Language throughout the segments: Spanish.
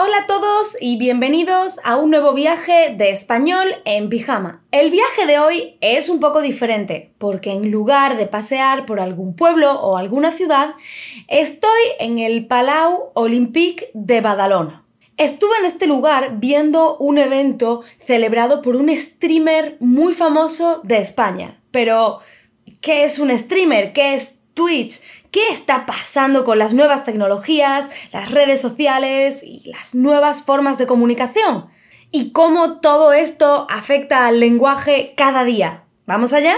Hola a todos y bienvenidos a un nuevo viaje de español en pijama. El viaje de hoy es un poco diferente porque en lugar de pasear por algún pueblo o alguna ciudad, estoy en el Palau Olympique de Badalona. Estuve en este lugar viendo un evento celebrado por un streamer muy famoso de España. Pero, ¿qué es un streamer? ¿Qué es Twitch? ¿Qué está pasando con las nuevas tecnologías, las redes sociales y las nuevas formas de comunicación? ¿Y cómo todo esto afecta al lenguaje cada día? ¿Vamos allá?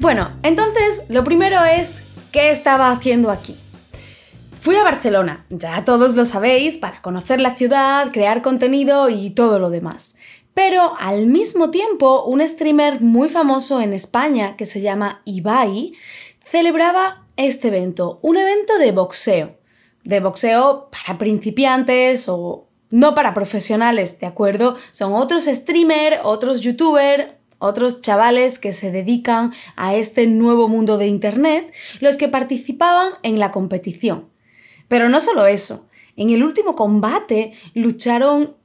Bueno, entonces lo primero es, ¿qué estaba haciendo aquí? Fui a Barcelona, ya todos lo sabéis, para conocer la ciudad, crear contenido y todo lo demás. Pero al mismo tiempo, un streamer muy famoso en España que se llama Ibai celebraba este evento, un evento de boxeo. De boxeo para principiantes o no para profesionales, ¿de acuerdo? Son otros streamers, otros youtubers, otros chavales que se dedican a este nuevo mundo de Internet, los que participaban en la competición. Pero no solo eso, en el último combate lucharon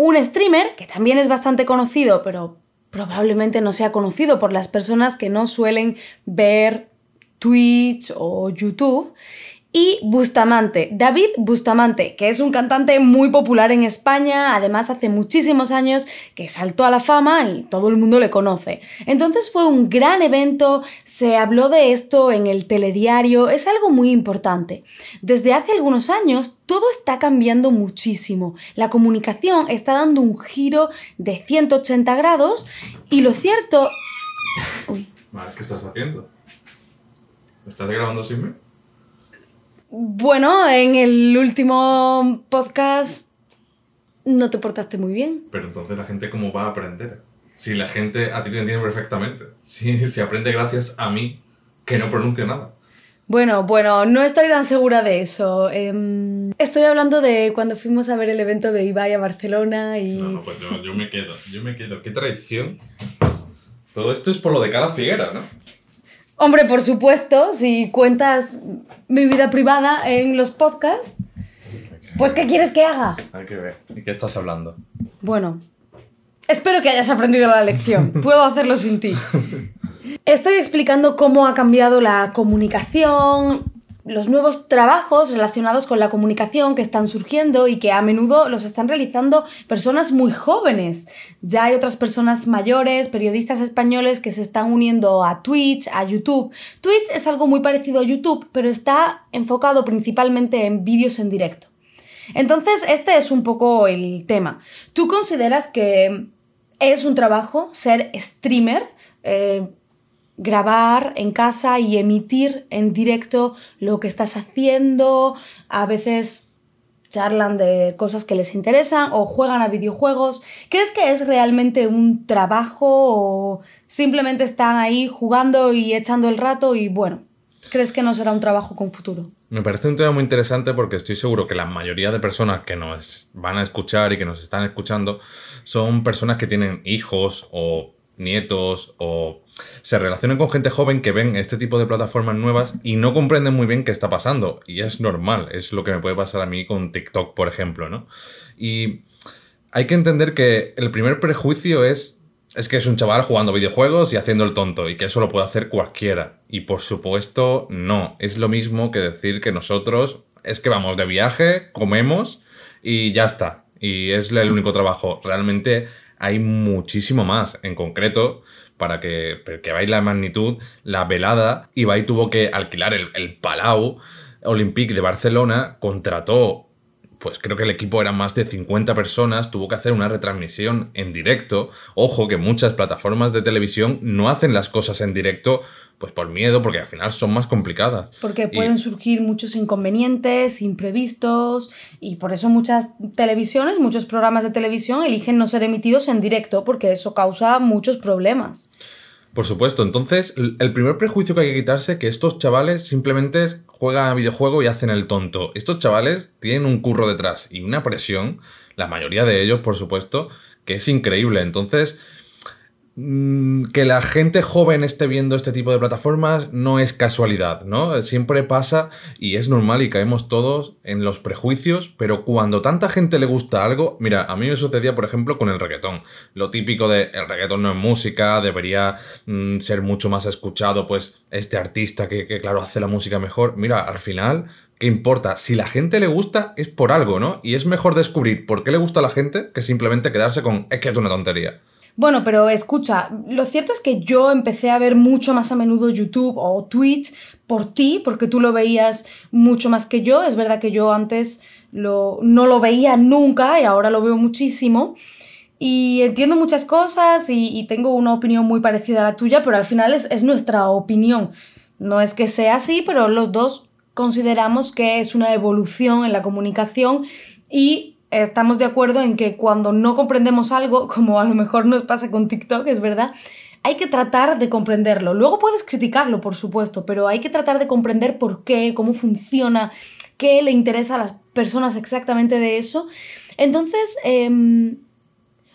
un streamer, que también es bastante conocido, pero probablemente no sea conocido por las personas que no suelen ver Twitch o YouTube, y Bustamante, David Bustamante, que es un cantante muy popular en España, además hace muchísimos años que saltó a la fama y todo el mundo le conoce. Entonces fue un gran evento, se habló de esto en el telediario, es algo muy importante. Desde hace algunos años todo está cambiando muchísimo, la comunicación está dando un giro de 180 grados y lo cierto... Uy. ¿Qué estás haciendo? ¿Estás grabando sin mí? Bueno, en el último podcast no te portaste muy bien. Pero entonces la gente cómo va a aprender? Si la gente a ti te entiende perfectamente. Si, si aprende gracias a mí, que no pronuncio nada. Bueno, bueno, no estoy tan segura de eso. Em, estoy hablando de cuando fuimos a ver el evento de Ibai a Barcelona y... No, no pues yo, yo me quedo, yo me quedo. Qué traición. Todo esto es por lo de cara Figuera, ¿no? Hombre, por supuesto, si cuentas mi vida privada en los podcasts, pues ¿qué quieres que haga? Hay que ver. ¿Y qué estás hablando? Bueno, espero que hayas aprendido la lección. Puedo hacerlo sin ti. Estoy explicando cómo ha cambiado la comunicación, los nuevos trabajos relacionados con la comunicación que están surgiendo y que a menudo los están realizando personas muy jóvenes. Ya hay otras personas mayores, periodistas españoles que se están uniendo a Twitch, a YouTube. Twitch es algo muy parecido a YouTube, pero está enfocado principalmente en vídeos en directo. Entonces, este es un poco el tema. ¿Tú consideras que es un trabajo ser streamer? Eh, grabar en casa y emitir en directo lo que estás haciendo. A veces charlan de cosas que les interesan o juegan a videojuegos. ¿Crees que es realmente un trabajo o simplemente están ahí jugando y echando el rato y bueno, crees que no será un trabajo con futuro? Me parece un tema muy interesante porque estoy seguro que la mayoría de personas que nos van a escuchar y que nos están escuchando son personas que tienen hijos o nietos o se relacionan con gente joven que ven este tipo de plataformas nuevas y no comprenden muy bien qué está pasando. Y es normal, es lo que me puede pasar a mí con TikTok, por ejemplo, ¿no? Y hay que entender que el primer prejuicio es es que es un chaval jugando videojuegos y haciendo el tonto y que eso lo puede hacer cualquiera. Y por supuesto, no. Es lo mismo que decir que nosotros es que vamos de viaje, comemos y ya está. Y es el único trabajo. Realmente hay muchísimo más. En concreto, para que, que veáis la magnitud, la velada, Ibai tuvo que alquilar el, el Palau Olympique de Barcelona, contrató pues creo que el equipo era más de 50 personas, tuvo que hacer una retransmisión en directo. Ojo que muchas plataformas de televisión no hacen las cosas en directo pues por miedo, porque al final son más complicadas. Porque pueden surgir muchos inconvenientes, imprevistos, y por eso muchas televisiones, muchos programas de televisión eligen no ser emitidos en directo, porque eso causa muchos problemas. Por supuesto, entonces el primer prejuicio que hay que quitarse es que estos chavales simplemente juegan a videojuego y hacen el tonto. Estos chavales tienen un curro detrás y una presión, la mayoría de ellos, por supuesto, que es increíble. Entonces, que la gente joven esté viendo este tipo de plataformas no es casualidad, ¿no? Siempre pasa y es normal y caemos todos en los prejuicios, pero cuando tanta gente le gusta algo, mira, a mí me sucedía, por ejemplo, con el reggaetón. Lo típico de el reggaetón no es música, debería mm, ser mucho más escuchado, pues este artista que, que, claro, hace la música mejor. Mira, al final ¿Qué importa? Si la gente le gusta es por algo, ¿no? Y es mejor descubrir por qué le gusta a la gente que simplemente quedarse con es que es una tontería. Bueno, pero escucha, lo cierto es que yo empecé a ver mucho más a menudo YouTube o Twitch por ti, porque tú lo veías mucho más que yo. Es verdad que yo antes lo, no lo veía nunca y ahora lo veo muchísimo. Y entiendo muchas cosas y, tengo una opinión muy parecida a la tuya, pero al final es, es nuestra opinión. No es que sea así, pero los dos consideramos que es una evolución en la comunicación y estamos de acuerdo en que cuando no comprendemos algo, como a lo mejor nos pasa con TikTok, es verdad, hay que tratar de comprenderlo. Luego puedes criticarlo, por supuesto, pero hay que tratar de comprender por qué, cómo funciona, qué le interesa a las personas exactamente de eso. Entonces, em,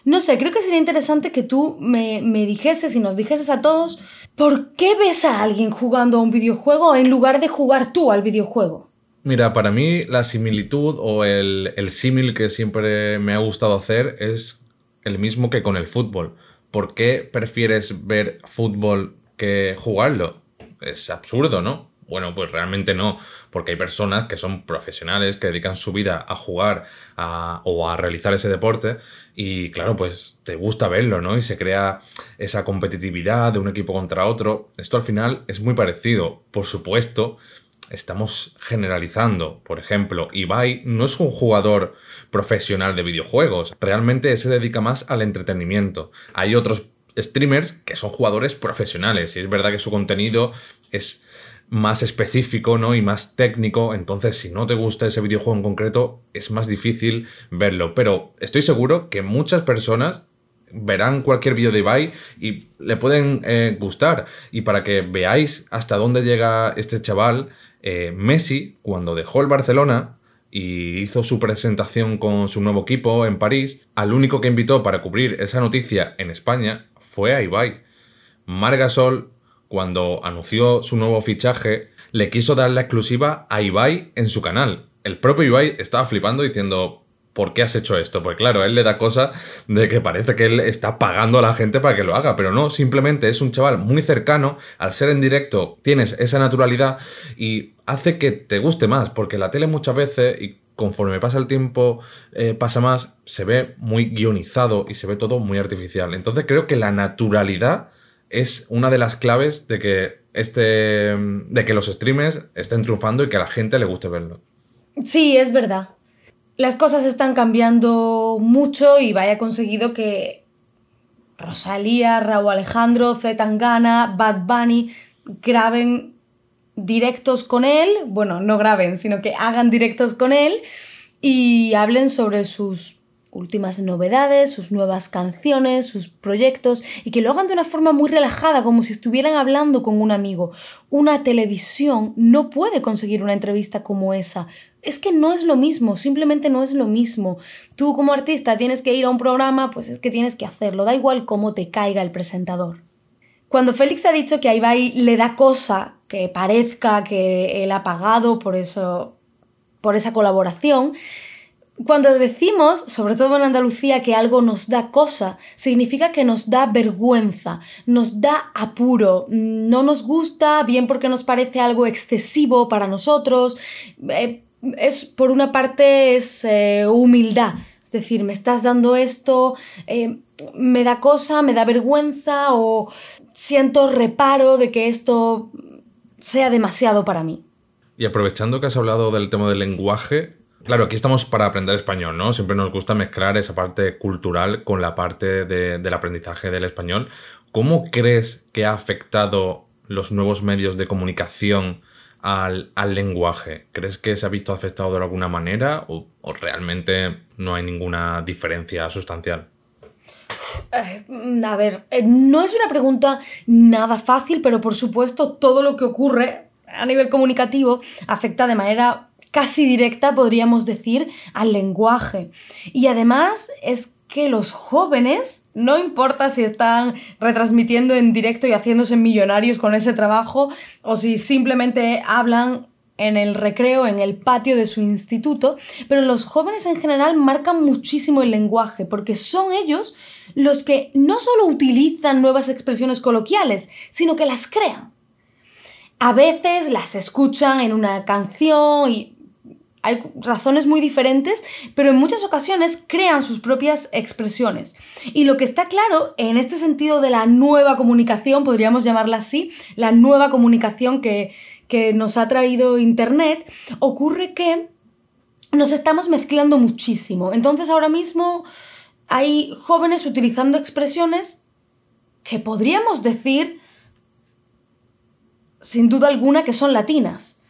no sé, creo que sería interesante que tú me, me dijeses y nos dijeses a todos por qué ves a alguien jugando a un videojuego en lugar de jugar tú al videojuego. Mira, para mí la similitud o el, el símil que siempre me ha gustado hacer es el mismo que con el fútbol. ¿Por qué prefieres ver fútbol que jugarlo? Es absurdo, ¿no? Bueno, pues realmente no, porque hay personas que son profesionales, que dedican su vida a jugar o a realizar ese deporte y claro, pues te gusta verlo, ¿no? Y se crea esa competitividad de un equipo contra otro. Esto al final es muy parecido. Por supuesto, estamos generalizando. Por ejemplo, Ibai no es un jugador profesional de videojuegos, realmente se dedica más al entretenimiento. Hay otros streamers que son jugadores profesionales y es verdad que su contenido es más específico, ¿no? Y más técnico, entonces si no te gusta ese videojuego en concreto es más difícil verlo, pero estoy seguro que muchas personas verán cualquier vídeo de Ibai y le pueden eh, gustar. Y para que veáis hasta dónde llega este chaval, eh, Messi, cuando dejó el Barcelona y hizo su presentación con su nuevo equipo en París, al único que invitó para cubrir esa noticia en España fue a Ibai. Margasol, cuando anunció su nuevo fichaje, le quiso dar la exclusiva a Ibai en su canal. El propio Ibai estaba flipando diciendo, ¿por qué has hecho esto? Pues claro, él le da cosa de que parece que él está pagando a la gente para que lo haga, pero no, simplemente es un chaval muy cercano, al ser en directo tienes esa naturalidad y hace que te guste más, porque la tele muchas veces, y conforme pasa el tiempo, eh, pasa más, se ve muy guionizado y se ve todo muy artificial. Entonces creo que la naturalidad es una de las claves de que este de que los streamers estén triunfando y que a la gente le guste verlo. Sí, es verdad las cosas están cambiando mucho y vaya conseguido que Rosalía, Raúl Alejandro, Zetangana, Bad Bunny graben directos con él, bueno, no graben, sino que hagan directos con él y hablen sobre sus últimas novedades, sus nuevas canciones, sus proyectos y que lo hagan de una forma muy relajada, como si estuvieran hablando con un amigo. Una televisión no puede conseguir una entrevista como esa, es que no es lo mismo, simplemente no es lo mismo. Tú como artista tienes que ir a un programa, pues es que tienes que hacerlo, da igual cómo te caiga el presentador. Cuando Félix ha dicho que a Ibai le da cosa que parezca que él ha pagado por eso por esa colaboración, cuando decimos, sobre todo en Andalucía, que algo nos da cosa, significa que nos da vergüenza, nos da apuro, no nos gusta, bien porque nos parece algo excesivo para nosotros, eh, es por una parte es eh, humildad, es decir, me estás dando esto, eh, me da cosa, me da vergüenza o siento reparo de que esto sea demasiado para mí. Y aprovechando que has hablado del tema del lenguaje, claro, aquí estamos para aprender español, ¿no? Siempre nos gusta mezclar esa parte cultural con la parte del aprendizaje del español. ¿Cómo crees que ha afectado los nuevos medios de comunicación al, lenguaje? ¿Crees que se ha visto afectado de alguna manera o, realmente no hay ninguna diferencia sustancial? Eh, a ver, eh, no es una pregunta nada fácil, pero por supuesto todo lo que ocurre a nivel comunicativo afecta de manera casi directa, podríamos decir, al lenguaje. Y además es que los jóvenes, no importa si están retransmitiendo en directo y haciéndose millonarios con ese trabajo o si simplemente hablan en el recreo, en el patio de su instituto, pero los jóvenes en general marcan muchísimo el lenguaje, porque son ellos los que no solo utilizan nuevas expresiones coloquiales, sino que las crean. A veces las escuchan en una canción y hay razones muy diferentes, pero en muchas ocasiones crean sus propias expresiones. Y lo que está claro en este sentido de la nueva comunicación, podríamos llamarla así, la nueva comunicación que, que nos ha traído Internet, ocurre que nos estamos mezclando muchísimo. Entonces ahora mismo hay jóvenes utilizando expresiones que podríamos decir, sin duda alguna, que son latinas.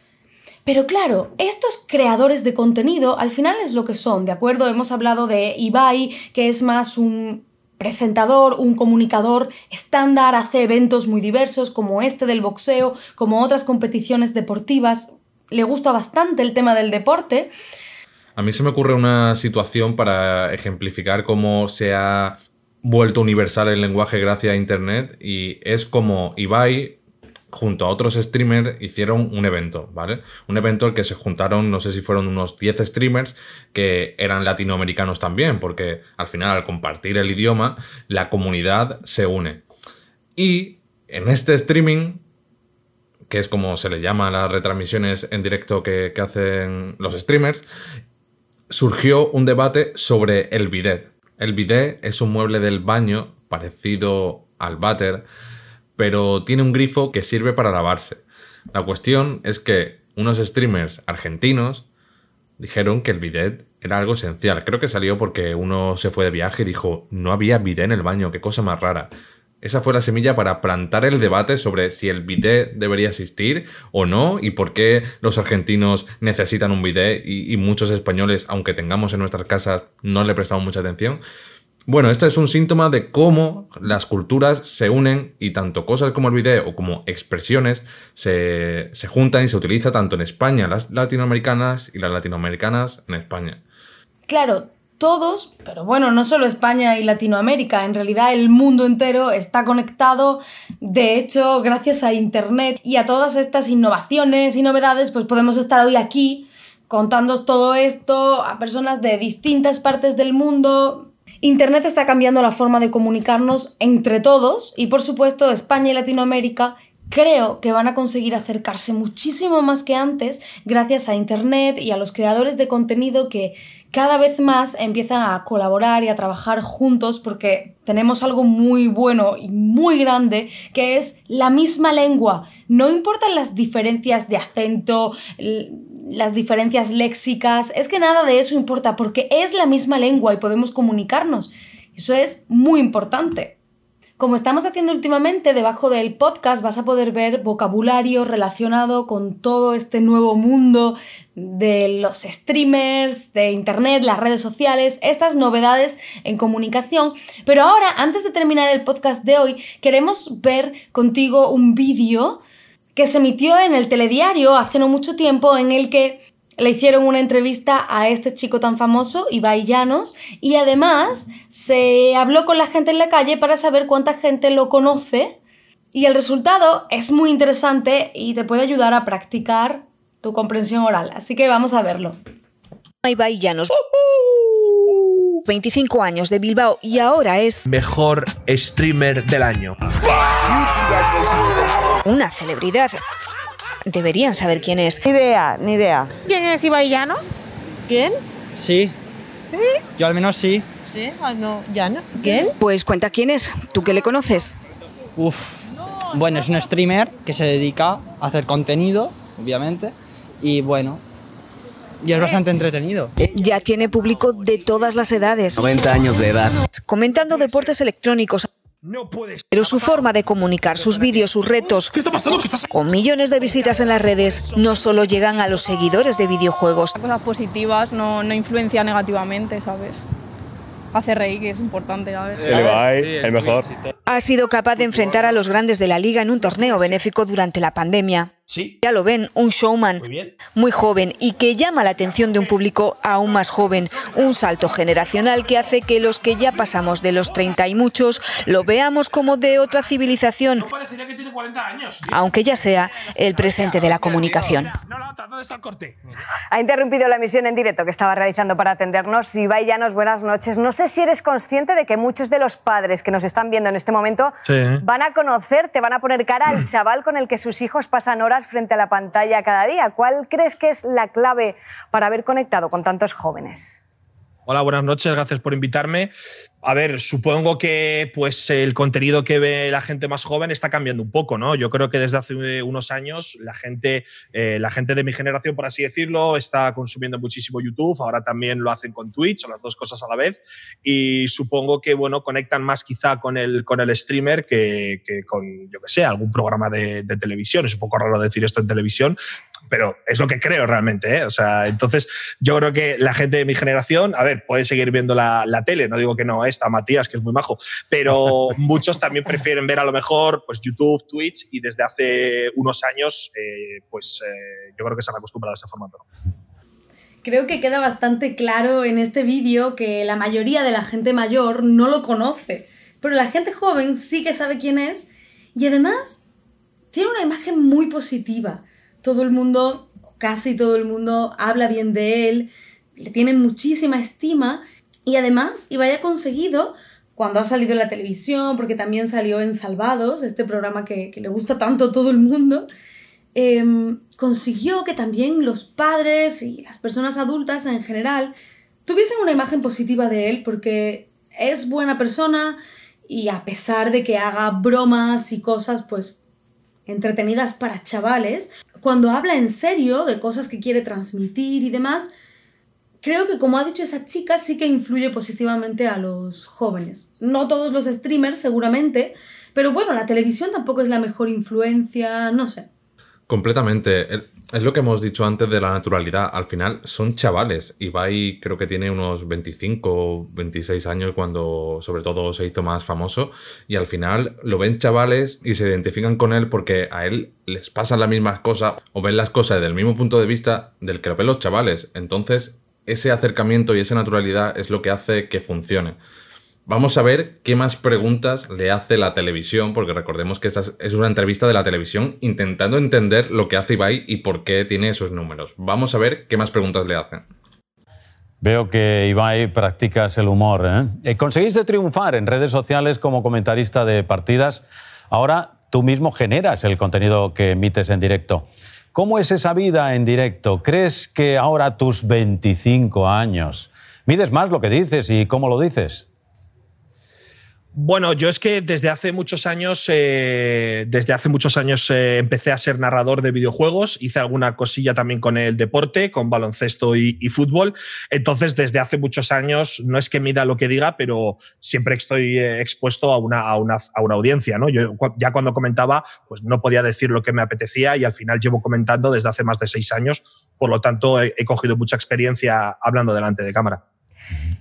Pero claro, estos creadores de contenido al final es lo que son, ¿de acuerdo? Hemos hablado de Ibai, que es más un presentador, un comunicador estándar, hace eventos muy diversos como este del boxeo, como otras competiciones deportivas. Le gusta bastante el tema del deporte. A mí se me ocurre una situación para ejemplificar cómo se ha vuelto universal el lenguaje gracias a Internet y es como Ibai junto a otros streamers hicieron un evento, ¿vale? Un evento en el que se juntaron, no sé si fueron unos 10 streamers que eran latinoamericanos también, porque al final al compartir el idioma, la comunidad se une. Y en este streaming, que es como se le llama a las retransmisiones en directo que, que hacen los streamers, surgió un debate sobre el bidet. El bidet es un mueble del baño parecido al váter, pero tiene un grifo que sirve para lavarse. La cuestión es que unos streamers argentinos dijeron que el bidet era algo esencial. Creo que salió porque uno se fue de viaje y dijo, no había bidet en el baño, qué cosa más rara. Esa fue la semilla para plantar el debate sobre si el bidet debería existir o no y por qué los argentinos necesitan un bidet y, muchos españoles, aunque tengamos en nuestras casas, no le prestamos mucha atención. Bueno, este es un síntoma de cómo las culturas se unen y tanto cosas como el video o como expresiones se, se juntan y se utiliza tanto en España las latinoamericanas y las latinoamericanas en España. Claro, todos, pero bueno, no solo España y Latinoamérica, en realidad el mundo entero está conectado. De hecho, gracias a Internet y a todas estas innovaciones y novedades, pues podemos estar hoy aquí contándoos todo esto a personas de distintas partes del mundo, Internet está cambiando la forma de comunicarnos entre todos y por supuesto España y Latinoamérica creo que van a conseguir acercarse muchísimo más que antes gracias a Internet y a los creadores de contenido que cada vez más empiezan a colaborar y a trabajar juntos porque tenemos algo muy bueno y muy grande que es la misma lengua. No importan las diferencias de acento, las diferencias léxicas, es que nada de eso importa porque es la misma lengua y podemos comunicarnos. Eso es muy importante. Como estamos haciendo últimamente, debajo del podcast vas a poder ver vocabulario relacionado con todo este nuevo mundo de los streamers, de internet, las redes sociales, estas novedades en comunicación. Pero ahora, antes de terminar el podcast de hoy, queremos ver contigo un vídeo que se emitió en el telediario hace no mucho tiempo en el que le hicieron una entrevista a este chico tan famoso, Ibai Llanos, y además se habló con la gente en la calle para saber cuánta gente lo conoce. Y el resultado es muy interesante y te puede ayudar a practicar tu comprensión oral. Así que vamos a verlo. Ibai Llanos. 25 años de Bilbao y ahora es mejor streamer del año. Una celebridad. Deberían saber quién es. Ni idea, ni idea. ¿Quién es Ibai Llanos? ¿Quién? Sí, ¿Sí? yo al menos sí. Sí, ah, no, ya no. ¿Quién? Pues cuenta quién es. ¿Tú que le conoces? Uf. Bueno, es un streamer que se dedica a hacer contenido, obviamente. Y bueno, y es bastante entretenido. Ya tiene público de todas las edades. 90 años de edad. Comentando deportes electrónicos. Pero su forma de comunicar sus vídeos, sus retos, con millones de visitas en las redes, no solo llegan a los seguidores de videojuegos, Cosas positivas, no, no influencia negativamente, ¿sabes? hace reír, que es importante. A ver. El Ibai, el mejor. Ha sido capaz de enfrentar a los grandes de la liga en un torneo benéfico durante la pandemia. Sí. Ya lo ven, un showman Muy bien. muy joven y que llama la atención de un público aún más joven. Un salto generacional que hace que los que ya pasamos de los 30 y muchos lo veamos como de otra civilización, Parecería que tiene 40 años. aunque ya sea el presente de la comunicación. No, la otra, ¿dónde está el corte? Ha interrumpido la emisión en directo que estaba realizando para atendernos. Ibai Llanos, buenas noches. No sé si eres consciente de que muchos de los padres que nos están viendo en este momento Sí. van a conocerte, van a poner cara al chaval con el que sus hijos pasan horas frente a la pantalla cada día. ¿Cuál crees que es la clave para haber conectado con tantos jóvenes? Hola, buenas noches, gracias por invitarme. A ver, supongo que pues el contenido que ve la gente más joven está cambiando un poco, ¿no? Yo creo que desde hace unos años la gente, eh, la gente de mi generación, por así decirlo, está consumiendo muchísimo YouTube. Ahora también lo hacen con Twitch, o las dos cosas a la vez. Y supongo que bueno conectan más quizá con el con el streamer que, que con yo que sé algún programa de, de televisión. Es un poco raro decir esto en televisión, pero es lo que creo realmente. ¿eh? O sea, entonces yo creo que la gente de mi generación, a ver, puede seguir viendo la, la tele, no digo que no, está Matías, que es muy majo, pero muchos también prefieren ver a lo mejor pues, YouTube, Twitch y desde hace unos años, eh, pues eh, yo creo que se han acostumbrado a ese formato. Creo que queda bastante claro en este vídeo que la mayoría de la gente mayor no lo conoce, pero la gente joven sí que sabe quién es y además tiene una imagen muy positiva. Todo el mundo, casi todo el mundo, habla bien de él, le tiene muchísima estima y además Ibai ha conseguido, cuando ha salido en la televisión, porque también salió en Salvados, este programa que, que le gusta tanto a todo el mundo, em, consiguió que también los padres y las personas adultas en general tuviesen una imagen positiva de él porque es buena persona y a pesar de que haga bromas y cosas pues entretenidas para chavales, cuando habla en serio de cosas que quiere transmitir y demás, creo que como ha dicho esa chica sí que influye positivamente a los jóvenes. No todos los streamers seguramente, pero bueno, la televisión tampoco es la mejor influencia, no sé. Completamente. Es lo que hemos dicho antes de la naturalidad. Al final son chavales. Ibai creo que tiene unos 25 o 26 años cuando sobre todo se hizo más famoso. Y al final lo ven chavales y se identifican con él porque a él les pasan las mismas cosas o ven las cosas desde el mismo punto de vista del que lo ven los chavales. Entonces ese acercamiento y esa naturalidad es lo que hace que funcione. Vamos a ver qué más preguntas le hace la televisión, porque recordemos que esta es- una entrevista de la televisión intentando entender lo que hace Ibai y por qué tiene esos números. Vamos a ver qué más preguntas le hacen. Veo que Ibai practicas el humor. ¿eh? Eh, Conseguiste triunfar en redes sociales como comentarista de partidas. Ahora tú mismo generas el contenido que emites en directo. ¿Cómo es esa vida en directo? ¿Crees que ahora tus 25 años mides más lo que dices y cómo lo dices? Bueno, yo es que desde hace muchos años, eh, desde hace muchos años eh, empecé a ser narrador de videojuegos, hice alguna cosilla también con el deporte, con baloncesto y, fútbol. Entonces, desde hace muchos años, no es que mida lo que diga, pero siempre estoy eh, expuesto a una, a, una, a una audiencia. ¿no? Yo ya cuando comentaba, pues no podía decir lo que me apetecía y al final llevo comentando desde hace más de seis años. Por lo tanto, he cogido mucha experiencia hablando delante de cámara.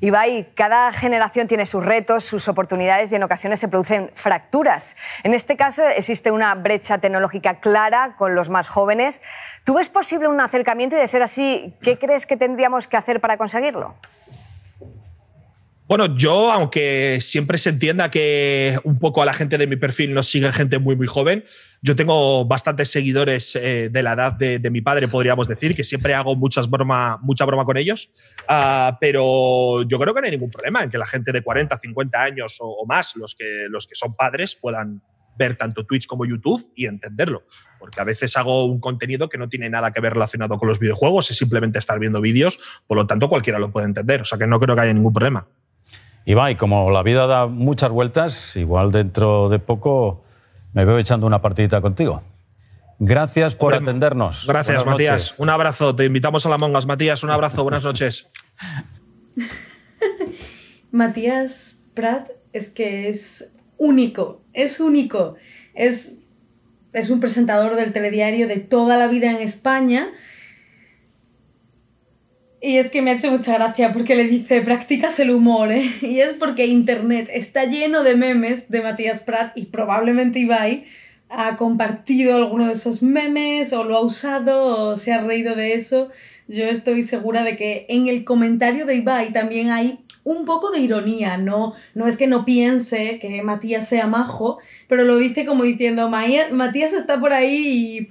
Ibai, cada generación tiene sus retos, sus oportunidades y en ocasiones se producen fracturas. En este caso existe una brecha tecnológica clara con los más jóvenes. ¿Tú ves posible un acercamiento y de ser así, qué crees que tendríamos que hacer para conseguirlo? Bueno, yo, aunque siempre se entienda que un poco a la gente de mi perfil nos sigue gente muy, muy joven, yo tengo bastantes seguidores eh, de la edad de, de mi padre, podríamos decir, que siempre hago muchas broma, mucha broma con ellos. Ah, pero yo creo que no hay ningún problema en que la gente de 40, 50 años o, o más, los que, los que son padres, puedan ver tanto Twitch como YouTube y entenderlo. Porque a veces hago un contenido que no tiene nada que ver relacionado con los videojuegos, es simplemente estar viendo vídeos, por lo tanto cualquiera lo puede entender. O sea que no creo que haya ningún problema. Ibai, como la vida da muchas vueltas, igual dentro de poco me veo echando una partidita contigo. Gracias por Hombre, atendernos. Gracias, Buenas Matías. noches. Un abrazo. Te invitamos a la Mongas. Matías, un abrazo. Buenas noches. Matías Prat es que es único, es único. Es, es un presentador del telediario de toda la vida en España. Y es que me ha hecho mucha gracia porque le dice, practicas el humor, ¿eh? Y es porque Internet está lleno de memes de Matías Prat y probablemente Ibai ha compartido alguno de esos memes o lo ha usado o se ha reído de eso. Yo estoy segura de que en el comentario de Ibai también hay un poco de ironía, no, no es que no piense que Matías sea majo, pero lo dice como diciendo, Matías está por ahí y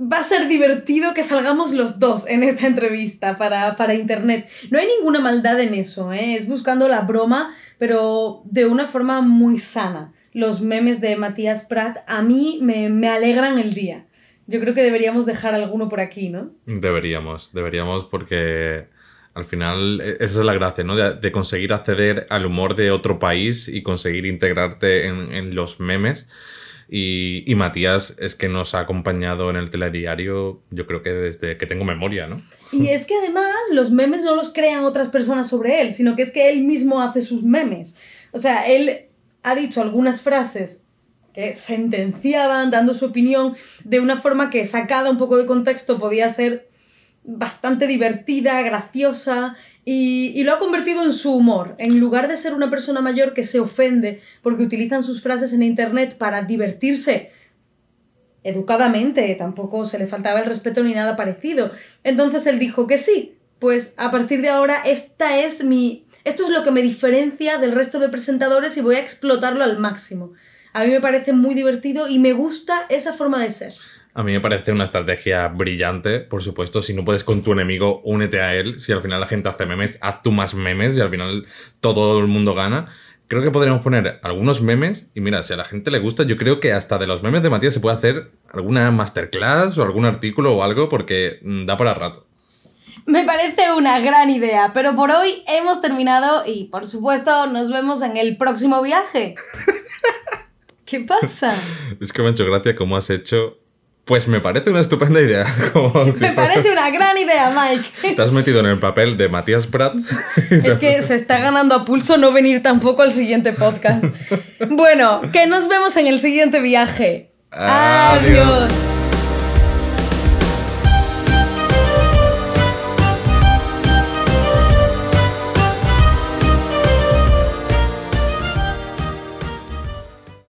va a ser divertido que salgamos los dos en esta entrevista para, para internet. No hay ninguna maldad en eso, ¿eh? es buscando la broma, pero de una forma muy sana. Los memes de Matías Prat a mí me, me alegran el día. Yo creo que deberíamos dejar alguno por aquí, ¿no? Deberíamos, deberíamos porque al final e, esa es la gracia, ¿no? De, conseguir acceder al humor de otro país y conseguir integrarte en, en los memes. Y, y, Matías es que nos ha acompañado en el telediario, yo creo que desde que tengo memoria, ¿no? Y es que además los memes no los crean otras personas sobre él, sino que es que él mismo hace sus memes. O sea, él ha dicho algunas frases que sentenciaban, dando su opinión de una forma que sacada un poco de contexto podía ser bastante divertida, graciosa y, lo ha convertido en su humor. En lugar de ser una persona mayor que se ofende porque utilizan sus frases en internet para divertirse educadamente, tampoco se le faltaba el respeto ni nada parecido. Entonces él dijo que sí, pues a partir de ahora esta es mi... Esto es lo que me diferencia del resto de presentadores y voy a explotarlo al máximo. A mí me parece muy divertido y me gusta esa forma de ser. A mí me parece una estrategia brillante, por supuesto. Si no puedes con tu enemigo, únete a él. Si al final la gente hace memes, haz tú más memes y al final todo el mundo gana. Creo que podríamos poner algunos memes y mira, si a la gente le gusta, yo creo que hasta de los memes de Matías se puede hacer alguna masterclass o algún artículo o algo porque mm, da para rato. Me parece una gran idea, pero por hoy hemos terminado y por supuesto nos vemos en el próximo viaje. ¿Qué pasa? es que me ha hecho gracia cómo has hecho pues me parece una estupenda idea. me parece una gran idea, Mike. Te has metido en el papel de Matías Prat. es que se está ganando a pulso no venir tampoco al siguiente podcast. Bueno, que nos vemos en el siguiente viaje. Adiós.